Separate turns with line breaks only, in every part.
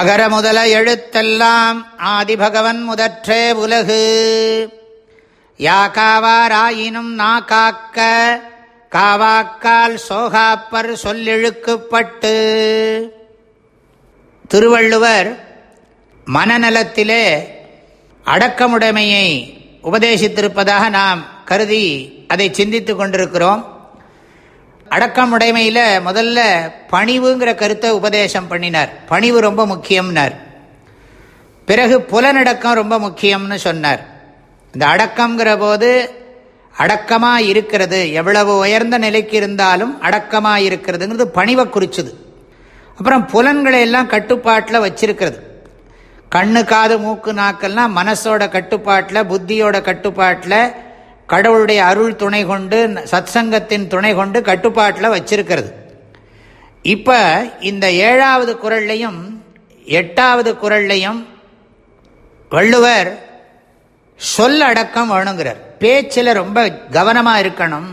அகர முதல எழுத்தெல்லாம் ஆதிபகவன் முதற்றே உலகு காவாராயினும் நா காக்க காவாக்கால் சோகாப்பர் சொல்லெழுக்குப்பட்டு திருவள்ளுவர் மனநலத்திலே அடக்கமுடைமையை உபதேசித்திருப்பதாக நாம் கருதி அதை சிந்தித்து கொண்டிருக்கிறோம் உடைமையில் முதல்ல பணிவுங்கிற கருத்தை உபதேசம் பண்ணினார் பணிவு ரொம்ப முக்கியம்னார் பிறகு புலநடக்கம் ரொம்ப முக்கியம்னு சொன்னார் இந்த அடக்கம்ங்கிற போது அடக்கமாக இருக்கிறது எவ்வளவு உயர்ந்த நிலைக்கு இருந்தாலும் அடக்கமாக இருக்கிறதுங்கிறது பணிவை குறிச்சுது அப்புறம் புலன்களை எல்லாம் கட்டுப்பாட்டில் வச்சிருக்கிறது கண்ணு காது மூக்கு நாக்கள்லாம் மனசோட கட்டுப்பாட்டில் புத்தியோட கட்டுப்பாட்டில் கடவுளுடைய அருள் துணை கொண்டு சத் சங்கத்தின் துணை கொண்டு கட்டுப்பாட்டில் வச்சிருக்கிறது இப்போ இந்த ஏழாவது குரல்லையும் எட்டாவது குரல்லையும் வள்ளுவர் சொல் அடக்கம் வேணுங்கிறார் பேச்சில் ரொம்ப கவனமாக இருக்கணும்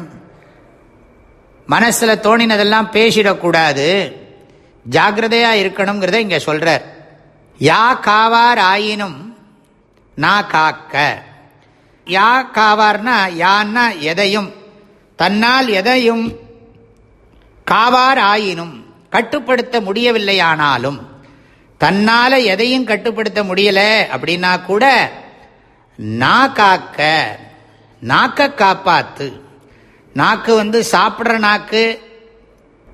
மனசில் தோணினதெல்லாம் பேசிடக்கூடாது ஜாகிரதையாக இருக்கணுங்கிறத இங்கே சொல்கிறார் யா காவார் ஆயினும் நான் காக்க யா காவார்னா யான்னா எதையும் தன்னால் எதையும் காவார் ஆயினும் கட்டுப்படுத்த முடியவில்லையானாலும் தன்னால் எதையும் கட்டுப்படுத்த முடியலை அப்படின்னா கூட நா காக்க நாக்கை காப்பாத்து நாக்கு வந்து சாப்பிட்ற நாக்கு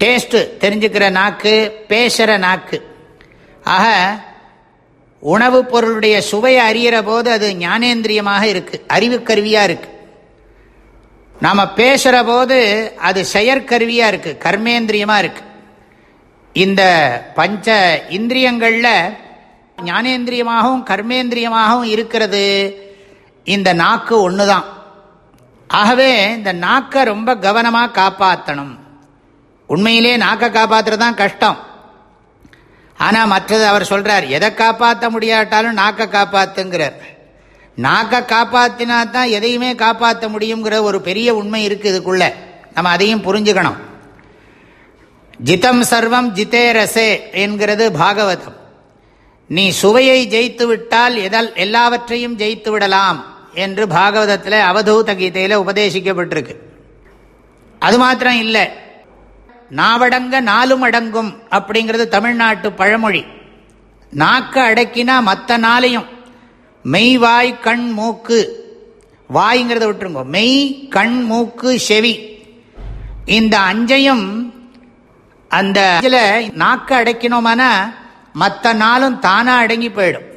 டேஸ்ட்டு தெரிஞ்சுக்கிற நாக்கு பேசுகிற நாக்கு ஆக உணவுப் பொருளுடைய சுவையை அறியிற போது அது ஞானேந்திரியமாக இருக்குது அறிவுக்கருவியாக இருக்குது நாம் பேசுகிற போது அது செயற்கருவியாக இருக்குது கர்மேந்திரியமாக இருக்குது இந்த பஞ்ச இந்திரியங்களில் ஞானேந்திரியமாகவும் கர்மேந்திரியமாகவும் இருக்கிறது இந்த நாக்கு ஒன்று தான் ஆகவே இந்த நாக்கை ரொம்ப கவனமாக காப்பாற்றணும் உண்மையிலே நாக்கை காப்பாற்றுறது தான் கஷ்டம் ஆனால் மற்றது அவர் சொல்கிறார் எதை காப்பாற்ற முடியாட்டாலும் நாக்கை காப்பாற்றுங்கிறார் நாக்கை காப்பாற்றினா தான் எதையுமே காப்பாற்ற முடியுங்கிற ஒரு பெரிய உண்மை இருக்குது இதுக்குள்ள நம்ம அதையும் புரிஞ்சுக்கணும் ஜிதம் சர்வம் ஜிதேரசே என்கிறது பாகவதம் நீ சுவையை ஜெயித்து விட்டால் எதல் எல்லாவற்றையும் ஜெயித்து விடலாம் என்று பாகவதத்தில் அவதூத கீதையில் உபதேசிக்கப்பட்டிருக்கு அது மாத்திரம் இல்லை நாவடங்க நாலும் அடங்கும் அப்படிங்கிறது தமிழ்நாட்டு பழமொழி நாக்க அடக்கினா மற்ற நாளையும் மெய் வாய் கண் மூக்கு வாய்ங்கிறத விட்டுருங்க மெய் கண் மூக்கு செவி இந்த அஞ்சையும் அந்த இதில் நாக்க அடக்கினோமானா மற்ற நாளும் தானாக அடங்கி போயிடும்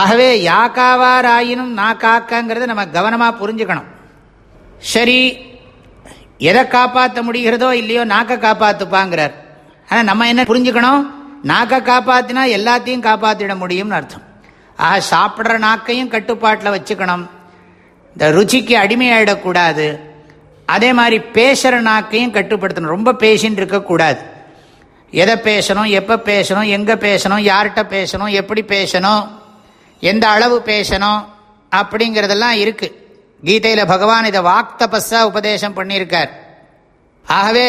ஆகவே யாக்காவாராயினும் நாக்காக்காங்கிறத நம்ம கவனமாக புரிஞ்சுக்கணும் சரி எதை காப்பாற்ற முடிகிறதோ இல்லையோ நாக்கை காப்பாற்றுப்பாங்கிறார் ஆனால் நம்ம என்ன புரிஞ்சுக்கணும் நாக்கை காப்பாற்றினா எல்லாத்தையும் காப்பாற்றிட முடியும்னு அர்த்தம் ஆக சாப்பிட்ற நாக்கையும் கட்டுப்பாட்டில் வச்சுக்கணும் இந்த ருச்சிக்கு அடிமையாயிடக்கூடாது அதே மாதிரி பேசுகிற நாக்கையும் கட்டுப்படுத்தணும் ரொம்ப பேசின்னு இருக்கக்கூடாது எதை பேசணும் எப்போ பேசணும் எங்கே பேசணும் யார்கிட்ட பேசணும் எப்படி பேசணும் எந்த அளவு பேசணும் அப்படிங்கிறதெல்லாம் இருக்குது கீதையில் பகவான் இதை வாக்தபஸாக உபதேசம் பண்ணியிருக்கார் ஆகவே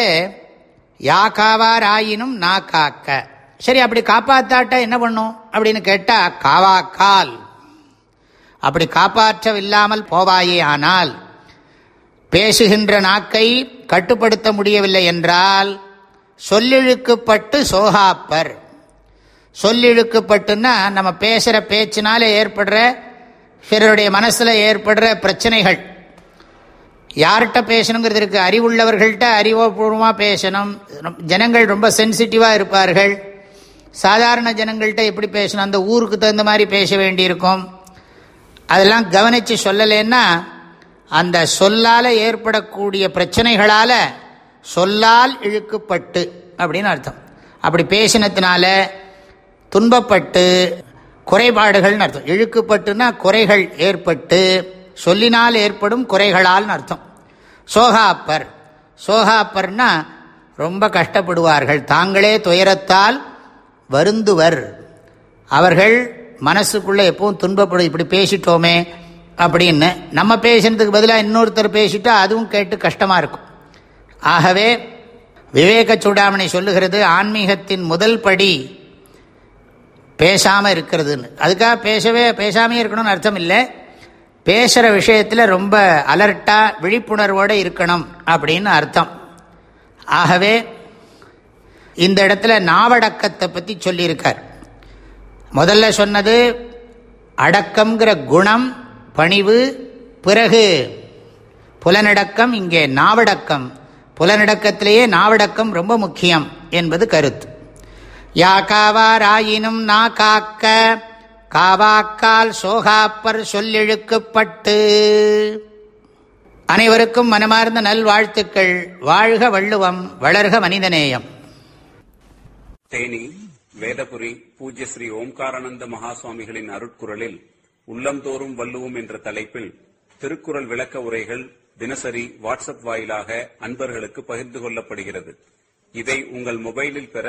யாக்காவார் ஆயினும் நா காக்க சரி அப்படி காப்பாத்தாட்ட என்ன பண்ணும் அப்படின்னு கேட்டால் காவா கால் அப்படி காப்பாற்றவில்லாமல் போவாயே ஆனால் பேசுகின்ற நாக்கை கட்டுப்படுத்த முடியவில்லை என்றால் சொல்லிழுக்கப்பட்டு சோகாப்பர் சொல்லிழுக்கப்பட்டுன்னா நம்ம பேசுகிற பேச்சினாலே ஏற்படுற பிறருடைய மனசில் ஏற்படுற பிரச்சனைகள் யார்கிட்ட பேசணுங்கிறது இருக்குது அறிவுள்ளவர்கள்ட்ட அறிவுபூர்வமாக பேசணும் ஜனங்கள் ரொம்ப சென்சிட்டிவாக இருப்பார்கள் சாதாரண ஜனங்கள்கிட்ட எப்படி பேசணும் அந்த ஊருக்கு தகுந்த மாதிரி பேச வேண்டியிருக்கும் அதெல்லாம் கவனித்து சொல்லலைன்னா அந்த சொல்லால் ஏற்படக்கூடிய பிரச்சனைகளால் சொல்லால் இழுக்கப்பட்டு அப்படின்னு அர்த்தம் அப்படி பேசினத்தினால துன்பப்பட்டு குறைபாடுகள்னு அர்த்தம் இழுக்குப்பட்டுனா குறைகள் ஏற்பட்டு சொல்லினால் ஏற்படும் குறைகளால்னு அர்த்தம் சோகாப்பர் சோகாப்பர்னா ரொம்ப கஷ்டப்படுவார்கள் தாங்களே துயரத்தால் வருந்துவர் அவர்கள் மனசுக்குள்ளே எப்பவும் துன்பப்படும் இப்படி பேசிட்டோமே அப்படின்னு நம்ம பேசினதுக்கு பதிலாக இன்னொருத்தர் பேசிட்டா அதுவும் கேட்டு கஷ்டமாக இருக்கும் ஆகவே விவேக சூடாமணி சொல்லுகிறது ஆன்மீகத்தின் முதல் படி பேசாமல் இருக்கிறதுன்னு அதுக்காக பேசவே பேசாமே இருக்கணும்னு அர்த்தம் இல்லை பேசுகிற விஷயத்தில் ரொம்ப அலர்ட்டாக விழிப்புணர்வோடு இருக்கணும் அப்படின்னு அர்த்தம் ஆகவே இந்த இடத்துல நாவடக்கத்தை பற்றி சொல்லியிருக்கார் முதல்ல சொன்னது அடக்கம்ங்கிற குணம் பணிவு பிறகு புலனடக்கம் இங்கே நாவடக்கம் புலனடக்கத்திலேயே நாவடக்கம் ரொம்ப முக்கியம் என்பது கருத்து யா காவாராயினும் நா காக்க காவாக்கால் சோகாப்பர் சொல்லிழுக்கப்பட்டு அனைவருக்கும் மனமார்ந்த நல்வாழ்த்துக்கள் வாழ்க வள்ளுவம் வளர்க மனிதநேயம் தேனி வேதபுரி பூஜ்ய ஸ்ரீ ஓம்காரானந்த மகாசுவாமிகளின் அருட்குரலில் உள்ளந்தோறும் வள்ளுவோம் என்ற தலைப்பில் திருக்குறள் விளக்க உரைகள் தினசரி வாட்ஸ்அப் வாயிலாக அன்பர்களுக்கு பகிர்ந்து கொள்ளப்படுகிறது இதை உங்கள் மொபைலில் பெற